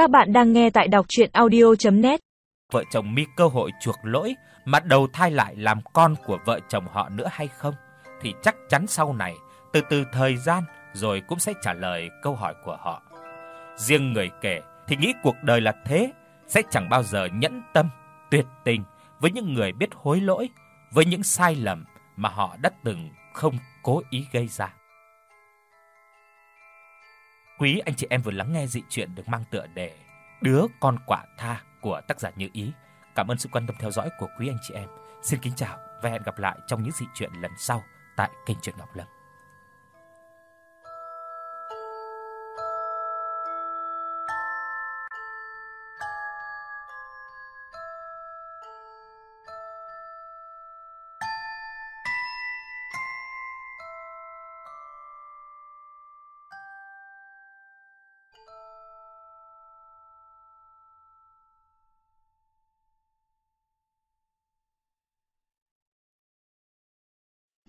Các bạn đang nghe tại đọc audio net Vợ chồng mi cơ hội chuộc lỗi mà đầu thai lại làm con của vợ chồng họ nữa hay không thì chắc chắn sau này, từ từ thời gian rồi cũng sẽ trả lời câu hỏi của họ. Riêng người kể thì nghĩ cuộc đời là thế, sẽ chẳng bao giờ nhẫn tâm, tuyệt tình với những người biết hối lỗi, với những sai lầm mà họ đã từng không cố ý gây ra. Quý anh chị em vừa lắng nghe dị truyện được mang tựa đề Đứa con quả tha của tác giả Như Ý. Cảm ơn sự quan tâm theo dõi của quý anh chị em. Xin kính chào và hẹn gặp lại trong những dị truyện lần sau tại kênh truyện Ngọc Lâm.